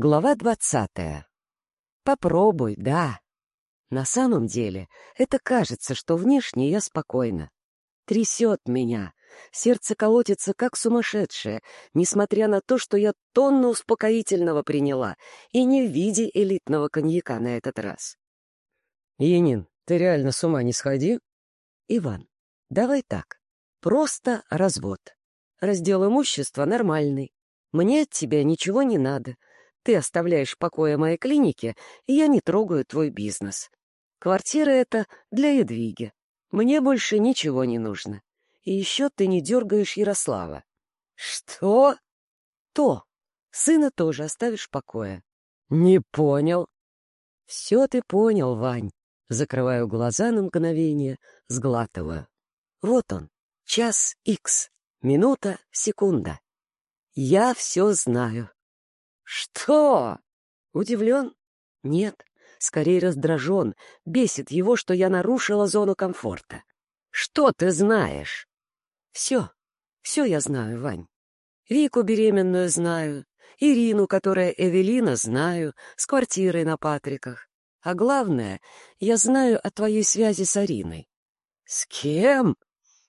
Глава двадцатая. Попробуй, да. На самом деле, это кажется, что внешне я спокойна. Трясет меня. Сердце колотится, как сумасшедшее, несмотря на то, что я тонну успокоительного приняла, и не в виде элитного коньяка на этот раз. Янин, ты реально с ума не сходи? Иван, давай так. Просто развод. Раздел имущества нормальный. Мне от тебя ничего не надо. Ты оставляешь в покое моей клинике, я не трогаю твой бизнес. Квартира эта для Едвиги. Мне больше ничего не нужно. И еще ты не дергаешь Ярослава. Что? То. Сына тоже оставишь в покое. Не понял. Все ты понял, Вань. Закрываю глаза на мгновение, сглатываю. Вот он, час икс, минута, секунда. Я все знаю. «Что?» Удивлен? Нет, скорее раздражен. Бесит его, что я нарушила зону комфорта. «Что ты знаешь?» «Все. Все я знаю, Вань. Вику беременную знаю, Ирину, которая Эвелина, знаю, с квартирой на Патриках. А главное, я знаю о твоей связи с Ариной». «С кем?»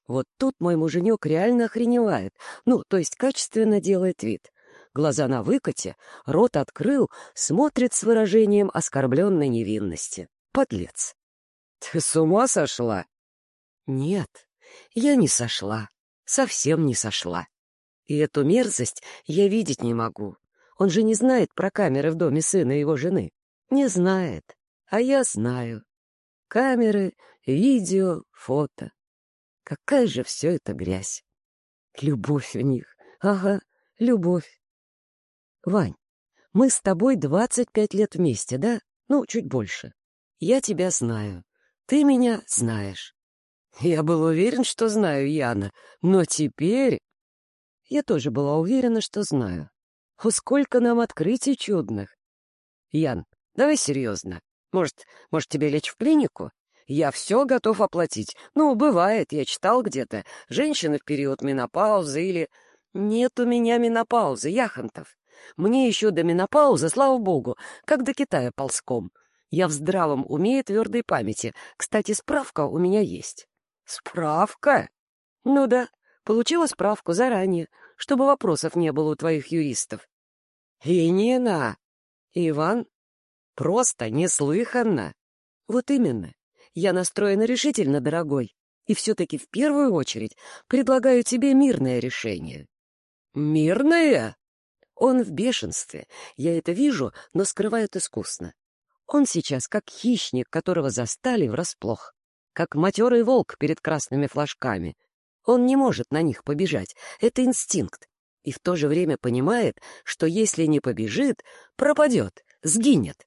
Вот тут мой муженек реально охреневает, ну, то есть качественно делает вид глаза на выкате, рот открыл, смотрит с выражением оскорбленной невинности. Подлец. «Ты с ума сошла?» «Нет, я не сошла. Совсем не сошла. И эту мерзость я видеть не могу. Он же не знает про камеры в доме сына и его жены. Не знает. А я знаю. Камеры, видео, фото. Какая же все это грязь. Любовь у них. Ага, любовь. Вань, мы с тобой двадцать пять лет вместе, да? Ну, чуть больше. Я тебя знаю. Ты меня знаешь. Я был уверен, что знаю Яна, но теперь... Я тоже была уверена, что знаю. О, сколько нам открытий чудных. Ян, давай серьезно. Может, может тебе лечь в клинику? Я все готов оплатить. Ну, бывает, я читал где-то. Женщины в период менопаузы или... Нет у меня менопаузы, Яхонтов. Мне еще до менопаузы, слава богу, как до Китая ползком. Я в здравом уме и твердой памяти. Кстати, справка у меня есть. Справка? Ну да, получила справку заранее, чтобы вопросов не было у твоих юристов. И не на. Иван, просто неслыханно. Вот именно. Я настроена решительно, дорогой. И все-таки в первую очередь предлагаю тебе мирное решение. Мирное? Он в бешенстве. Я это вижу, но скрывает искусно. Он сейчас как хищник, которого застали врасплох. Как матерый волк перед красными флажками. Он не может на них побежать. Это инстинкт. И в то же время понимает, что если не побежит, пропадет, сгинет.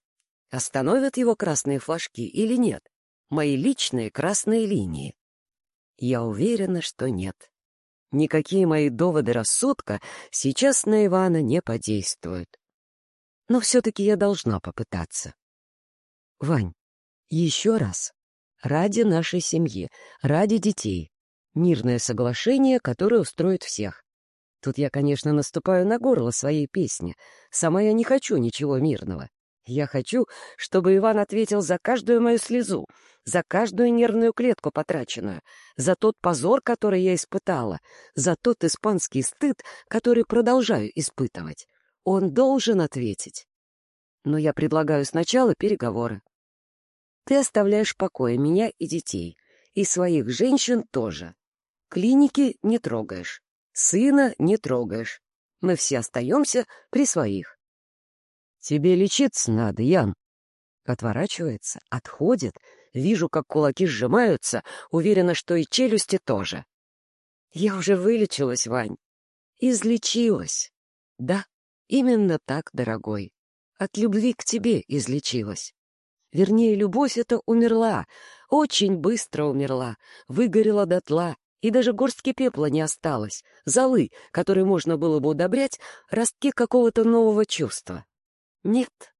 Остановят его красные флажки или нет? Мои личные красные линии. Я уверена, что нет. Никакие мои доводы рассудка сейчас на Ивана не подействуют. Но все-таки я должна попытаться. Вань, еще раз. Ради нашей семьи, ради детей. Мирное соглашение, которое устроит всех. Тут я, конечно, наступаю на горло своей песни. Сама я не хочу ничего мирного. Я хочу, чтобы Иван ответил за каждую мою слезу, за каждую нервную клетку потраченную, за тот позор, который я испытала, за тот испанский стыд, который продолжаю испытывать. Он должен ответить. Но я предлагаю сначала переговоры. Ты оставляешь в покое меня и детей, и своих женщин тоже. Клиники не трогаешь, сына не трогаешь. Мы все остаемся при своих. «Тебе лечиться надо, Ян». Отворачивается, отходит. Вижу, как кулаки сжимаются, уверена, что и челюсти тоже. Я уже вылечилась, Вань. Излечилась. Да, именно так, дорогой. От любви к тебе излечилась. Вернее, любовь эта умерла, очень быстро умерла, выгорела дотла, и даже горстки пепла не осталось, золы, которые можно было бы удобрять, ростки какого-то нового чувства. Нет,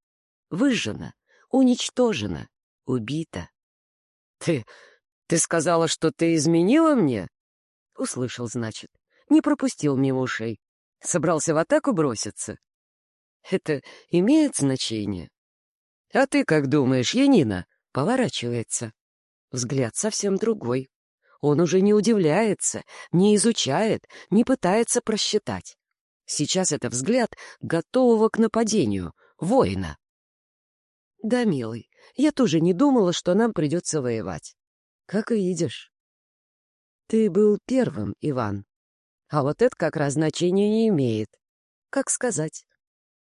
выжжена, уничтожена, убита. Ты... ты сказала, что ты изменила мне? Услышал, значит. Не пропустил мимо ушей. Собрался в атаку броситься. Это имеет значение? А ты как думаешь, Янина? Поворачивается. Взгляд совсем другой. Он уже не удивляется, не изучает, не пытается просчитать. Сейчас это взгляд готового к нападению, воина. Да, милый, я тоже не думала, что нам придется воевать. Как и видишь. Ты был первым, Иван. А вот это как раз значения не имеет. Как сказать?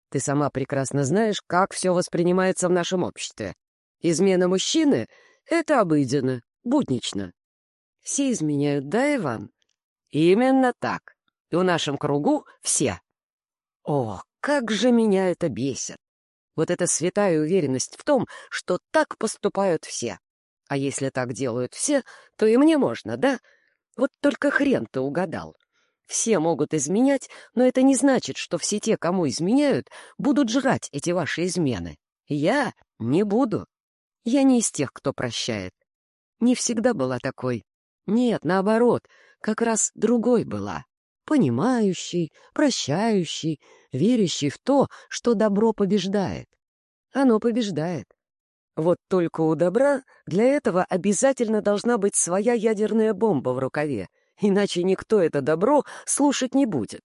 Ты сама прекрасно знаешь, как все воспринимается в нашем обществе. Измена мужчины — это обыденно, буднично. Все изменяют, да, Иван? Именно так. И в нашем кругу все. О, как же меня это бесит! Вот эта святая уверенность в том, что так поступают все. А если так делают все, то и мне можно, да? Вот только хрен ты угадал. Все могут изменять, но это не значит, что все те, кому изменяют, будут жрать эти ваши измены. Я не буду. Я не из тех, кто прощает. Не всегда была такой. Нет, наоборот, как раз другой была. Понимающий, прощающий, верящий в то, что добро побеждает. Оно побеждает. Вот только у добра для этого обязательно должна быть своя ядерная бомба в рукаве, иначе никто это добро слушать не будет.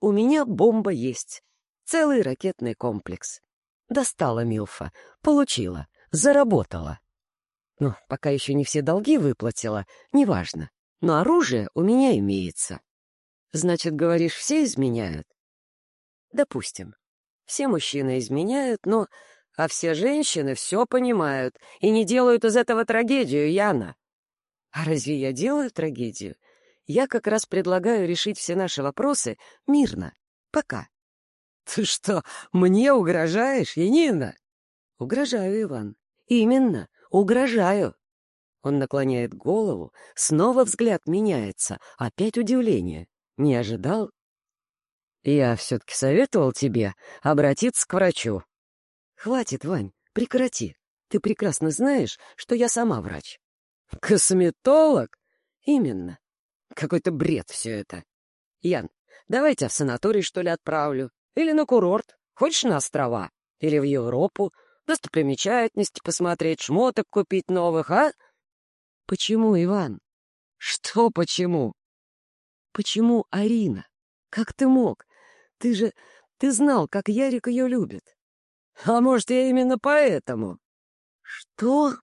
У меня бомба есть. Целый ракетный комплекс. Достала Милфа, получила, заработала. Ну, пока еще не все долги выплатила, неважно. Но оружие у меня имеется. Значит, говоришь, все изменяют? Допустим. Все мужчины изменяют, но а все женщины все понимают и не делают из этого трагедию, Яна. А разве я делаю трагедию? Я как раз предлагаю решить все наши вопросы мирно. Пока. Ты что, мне угрожаешь, Янина? Угрожаю, Иван. Именно, угрожаю. Он наклоняет голову, снова взгляд меняется, опять удивление. Не ожидал? Я все-таки советовал тебе обратиться к врачу. «Хватит, Вань, прекрати. Ты прекрасно знаешь, что я сама врач». «Косметолог?» «Именно. Какой-то бред все это. Ян, давай тебя в санаторий, что ли, отправлю. Или на курорт. Хочешь на острова? Или в Европу? Достопримечательности посмотреть, шмоток купить новых, а?» «Почему, Иван?» «Что почему?» «Почему Арина? Как ты мог? Ты же... Ты знал, как Ярик ее любит. А может, я именно поэтому? Что?